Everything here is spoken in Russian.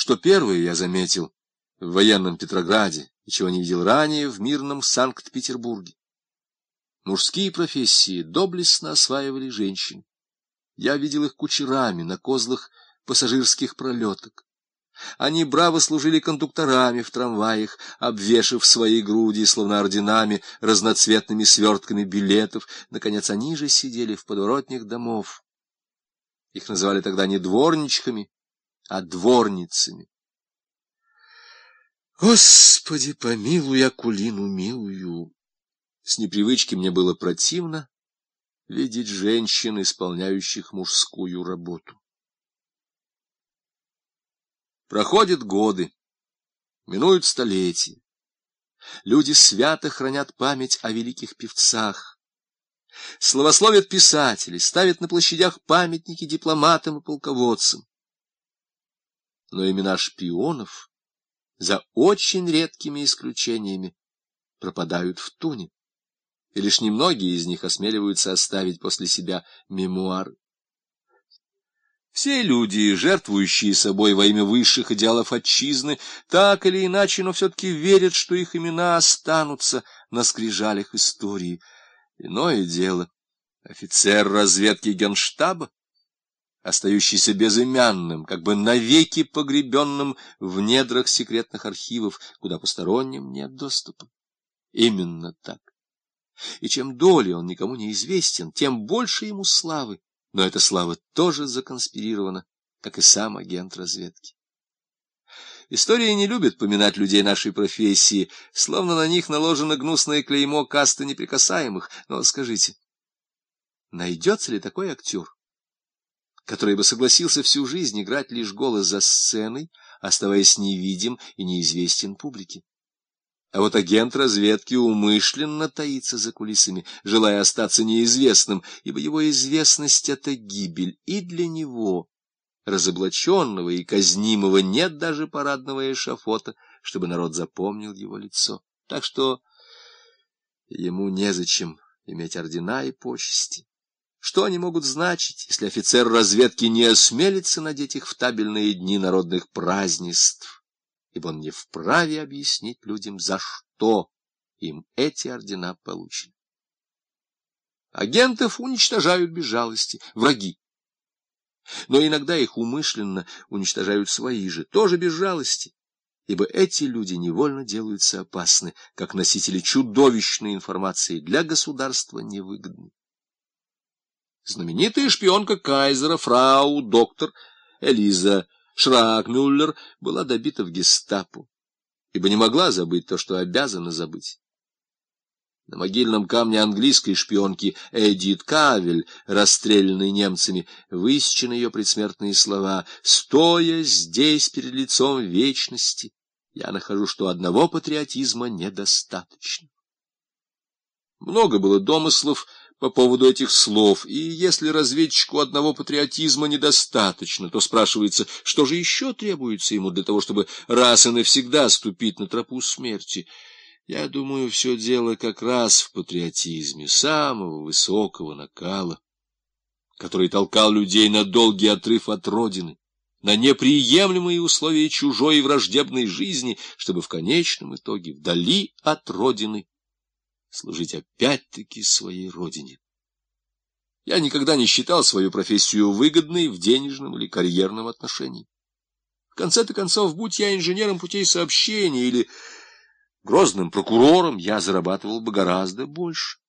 что первое я заметил в военном Петрограде, и чего не видел ранее в мирном Санкт-Петербурге. Мужские профессии доблестно осваивали женщины. Я видел их кучерами на козлах пассажирских пролеток. Они браво служили кондукторами в трамваях, обвешав свои груди, словно орденами, разноцветными свертками билетов. Наконец, они же сидели в подворотнях домов. Их называли тогда не дворничками, а дворницами. Господи, помилуй Акулину милую! С непривычки мне было противно видеть женщин, исполняющих мужскую работу. Проходят годы, минуют столетия. Люди свято хранят память о великих певцах. Словословят писатели, ставят на площадях памятники дипломатам и полководцам. Но имена шпионов, за очень редкими исключениями, пропадают в туне, и лишь немногие из них осмеливаются оставить после себя мемуары. Все люди, жертвующие собой во имя высших идеалов отчизны, так или иначе, но все-таки верят, что их имена останутся на скрижалях истории. Иное дело. Офицер разведки генштаба, остающийся безымянным, как бы навеки погребенным в недрах секретных архивов, куда посторонним нет доступа. Именно так. И чем долее он никому не известен, тем больше ему славы но эта слава тоже законспирирована, как и сам агент разведки. История не любит поминать людей нашей профессии, словно на них наложено гнусное клеймо касты неприкасаемых. Но скажите, найдется ли такой актер, который бы согласился всю жизнь играть лишь голос за сценой, оставаясь невидим и неизвестен публике? А вот агент разведки умышленно таится за кулисами, желая остаться неизвестным, ибо его известность — это гибель и для него, разоблаченного и казнимого, нет даже парадного эшафота, чтобы народ запомнил его лицо. Так что ему незачем иметь ордена и почести. Что они могут значить, если офицер разведки не осмелится надеть их в табельные дни народных празднеств? ибо он не вправе объяснить людям, за что им эти ордена получены. Агентов уничтожают без жалости враги. Но иногда их умышленно уничтожают свои же, тоже без жалости, ибо эти люди невольно делаются опасны, как носители чудовищной информации для государства невыгодны. Знаменитая шпионка кайзера, фрау, доктор Элиза Шракмюллер была добита в гестапо, ибо не могла забыть то, что обязана забыть. На могильном камне английской шпионки Эдит Кавель, расстрелянной немцами, высечены ее предсмертные слова «Стоя здесь перед лицом вечности, я нахожу, что одного патриотизма недостаточно». Много было домыслов, по поводу этих слов, и если разведчику одного патриотизма недостаточно, то спрашивается, что же еще требуется ему для того, чтобы раз и навсегда ступить на тропу смерти. Я думаю, все дело как раз в патриотизме самого высокого накала, который толкал людей на долгий отрыв от родины, на неприемлемые условия чужой и враждебной жизни, чтобы в конечном итоге вдали от родины служить опять-таки своей родине. Я никогда не считал свою профессию выгодной в денежном или карьерном отношении. В конце-то концов, будь я инженером путей сообщения или грозным прокурором, я зарабатывал бы гораздо больше.